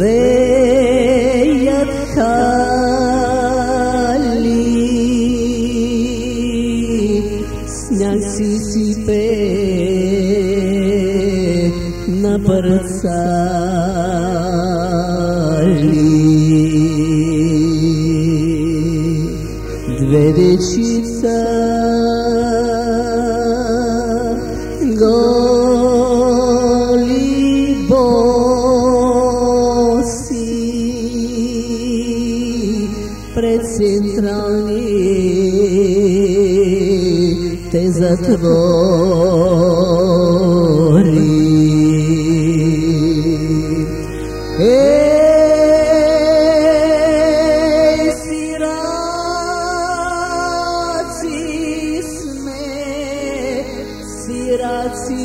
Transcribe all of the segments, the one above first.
بيت خالي سناسي سيبي نبرسالي دوerici să pred centralni te zatvori. Ej, siraci sme, siraci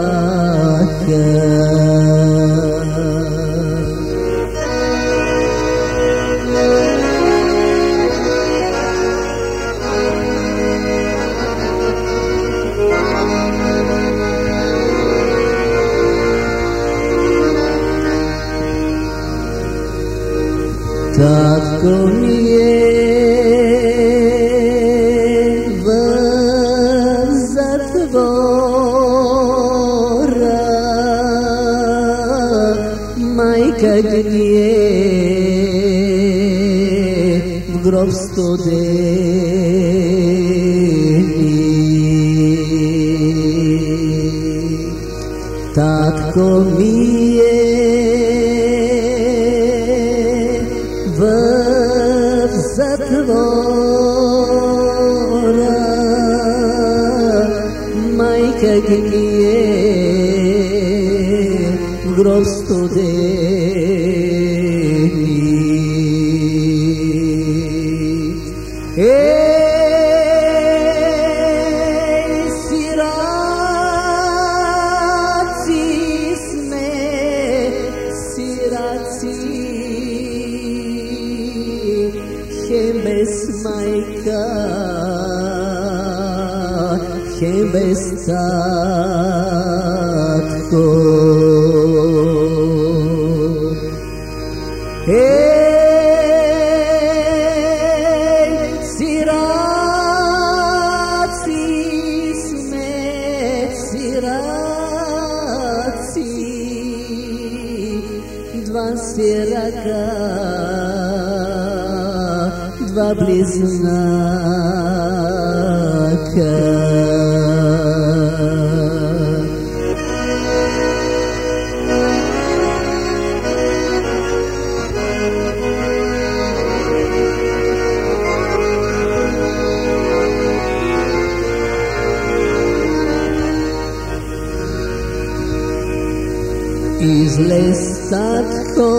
Tatko you gnie w grob studyni. Tatko mije w zatwora, затвора, майка ги е в sjeraka dva bliznaka iz lesatko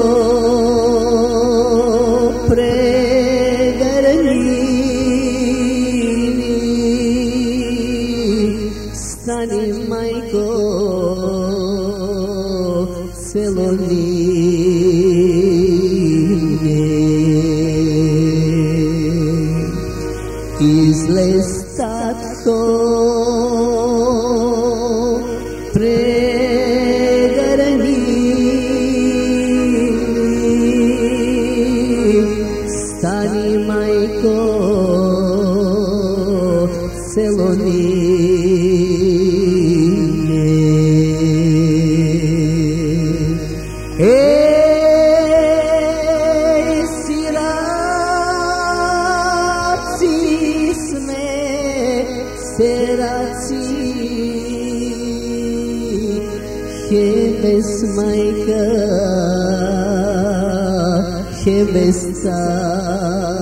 pregrnjivi stani majko selo iz lesatko майко, целони. Ей, сираци сме, сираци, хем без майка, хем без татко.